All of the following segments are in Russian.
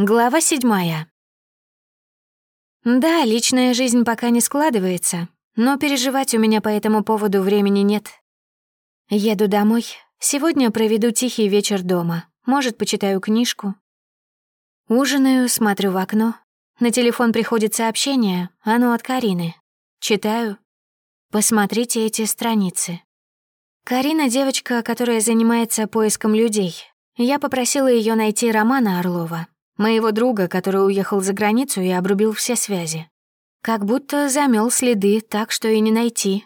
Глава седьмая. Да, личная жизнь пока не складывается, но переживать у меня по этому поводу времени нет. Еду домой. Сегодня проведу тихий вечер дома. Может, почитаю книжку. Ужинаю, смотрю в окно. На телефон приходит сообщение, оно от Карины. Читаю. Посмотрите эти страницы. Карина — девочка, которая занимается поиском людей. Я попросила ее найти Романа Орлова, Моего друга, который уехал за границу и обрубил все связи. Как будто замел следы, так что и не найти.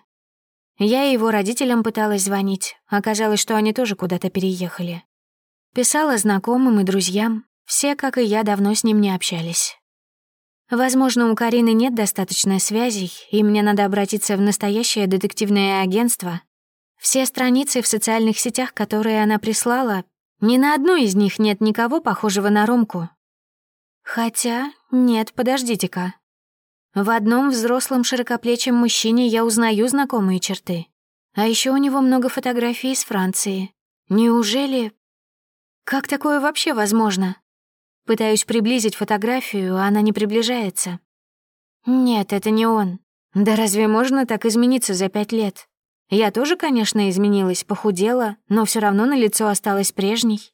Я и его родителям пыталась звонить. Оказалось, что они тоже куда-то переехали. Писала знакомым и друзьям. Все, как и я, давно с ним не общались. Возможно, у Карины нет достаточно связей, и мне надо обратиться в настоящее детективное агентство. Все страницы в социальных сетях, которые она прислала, ни на одной из них нет никого похожего на Ромку, Хотя, нет, подождите-ка. В одном взрослом широкоплечем мужчине я узнаю знакомые черты. А еще у него много фотографий из Франции. Неужели... Как такое вообще возможно? Пытаюсь приблизить фотографию, а она не приближается. Нет, это не он. Да разве можно так измениться за пять лет? Я тоже, конечно, изменилась, похудела, но все равно на лицо осталась прежней.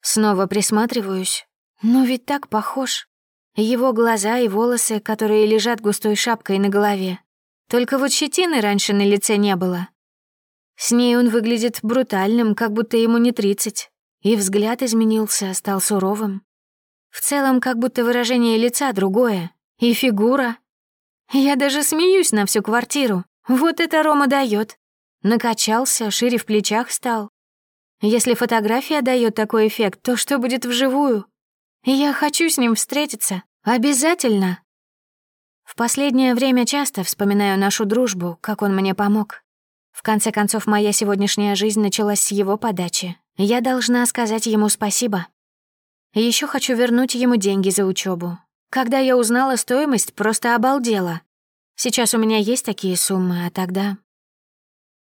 Снова присматриваюсь. Ну ведь так похож. Его глаза и волосы, которые лежат густой шапкой на голове. Только вот щетины раньше на лице не было. С ней он выглядит брутальным, как будто ему не тридцать. И взгляд изменился, стал суровым. В целом, как будто выражение лица другое. И фигура. Я даже смеюсь на всю квартиру. Вот это Рома дает. Накачался, шире в плечах стал. Если фотография дает такой эффект, то что будет вживую? Я хочу с ним встретиться. Обязательно. В последнее время часто вспоминаю нашу дружбу, как он мне помог. В конце концов, моя сегодняшняя жизнь началась с его подачи. Я должна сказать ему спасибо. Еще хочу вернуть ему деньги за учебу. Когда я узнала стоимость, просто обалдела. Сейчас у меня есть такие суммы, а тогда...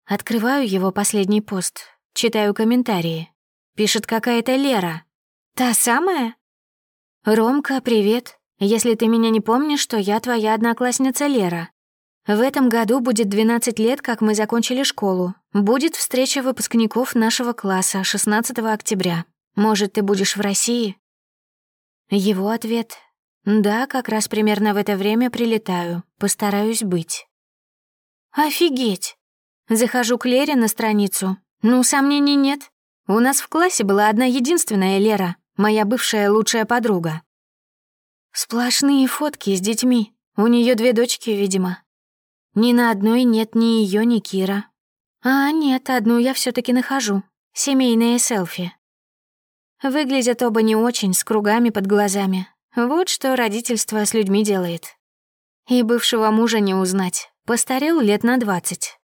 Открываю его последний пост, читаю комментарии. Пишет какая-то Лера. «Та самая? «Ромка, привет. Если ты меня не помнишь, то я твоя одноклассница Лера. В этом году будет 12 лет, как мы закончили школу. Будет встреча выпускников нашего класса 16 октября. Может, ты будешь в России?» Его ответ «Да, как раз примерно в это время прилетаю. Постараюсь быть». «Офигеть!» Захожу к Лере на страницу. «Ну, сомнений нет. У нас в классе была одна единственная Лера, моя бывшая лучшая подруга. Сплошные фотки с детьми. У нее две дочки, видимо. Ни на одной нет ни ее, ни Кира. А нет, одну я все таки нахожу. Семейные селфи. Выглядят оба не очень, с кругами под глазами. Вот что родительство с людьми делает. И бывшего мужа не узнать. Постарел лет на двадцать.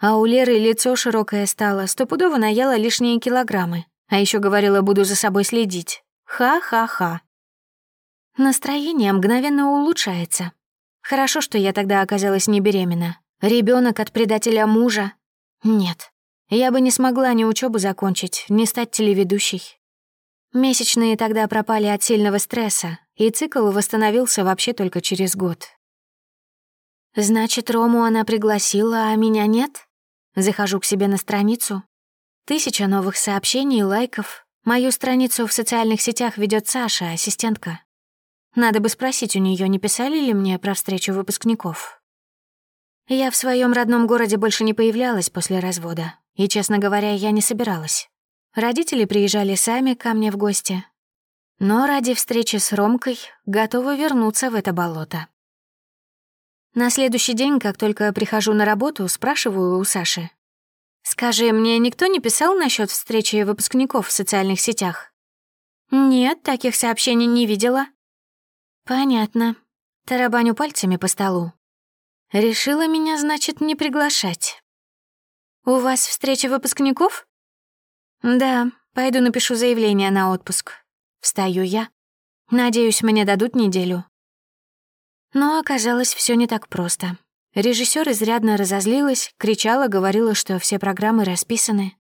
А у Леры лицо широкое стало, стопудово наела лишние килограммы. А еще говорила, буду за собой следить. Ха-ха-ха. Настроение мгновенно улучшается. Хорошо, что я тогда оказалась не беременна. Ребенок от предателя мужа? Нет. Я бы не смогла ни учебу закончить, ни стать телеведущей. Месячные тогда пропали от сильного стресса, и цикл восстановился вообще только через год. «Значит, Рому она пригласила, а меня нет?» Захожу к себе на страницу. Тысяча новых сообщений и лайков. Мою страницу в социальных сетях ведет Саша, ассистентка. Надо бы спросить у нее, не писали ли мне про встречу выпускников. Я в своем родном городе больше не появлялась после развода, и, честно говоря, я не собиралась. Родители приезжали сами ко мне в гости. Но ради встречи с Ромкой готова вернуться в это болото. На следующий день, как только прихожу на работу, спрашиваю у Саши, «Скажи, мне никто не писал насчет встречи выпускников в социальных сетях?» «Нет, таких сообщений не видела». «Понятно». Тарабаню пальцами по столу. «Решила меня, значит, не приглашать». «У вас встреча выпускников?» «Да, пойду напишу заявление на отпуск». Встаю я. Надеюсь, мне дадут неделю. Но оказалось все не так просто. Режиссер изрядно разозлилась, кричала, говорила, что все программы расписаны.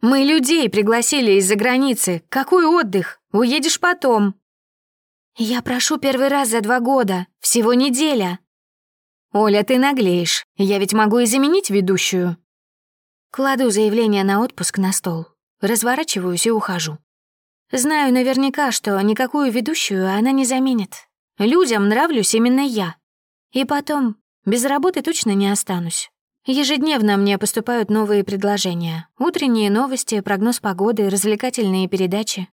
«Мы людей пригласили из-за границы. Какой отдых? Уедешь потом!» «Я прошу первый раз за два года. Всего неделя». «Оля, ты наглеешь. Я ведь могу и заменить ведущую». Кладу заявление на отпуск на стол. Разворачиваюсь и ухожу. Знаю наверняка, что никакую ведущую она не заменит. Людям нравлюсь именно я. И потом, без работы точно не останусь. Ежедневно мне поступают новые предложения. Утренние новости, прогноз погоды, развлекательные передачи.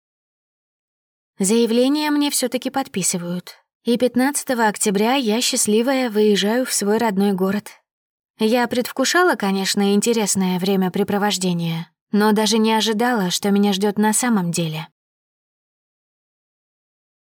Заявление мне все таки подписывают. И 15 октября я, счастливая, выезжаю в свой родной город. Я предвкушала, конечно, интересное времяпрепровождение, но даже не ожидала, что меня ждет на самом деле.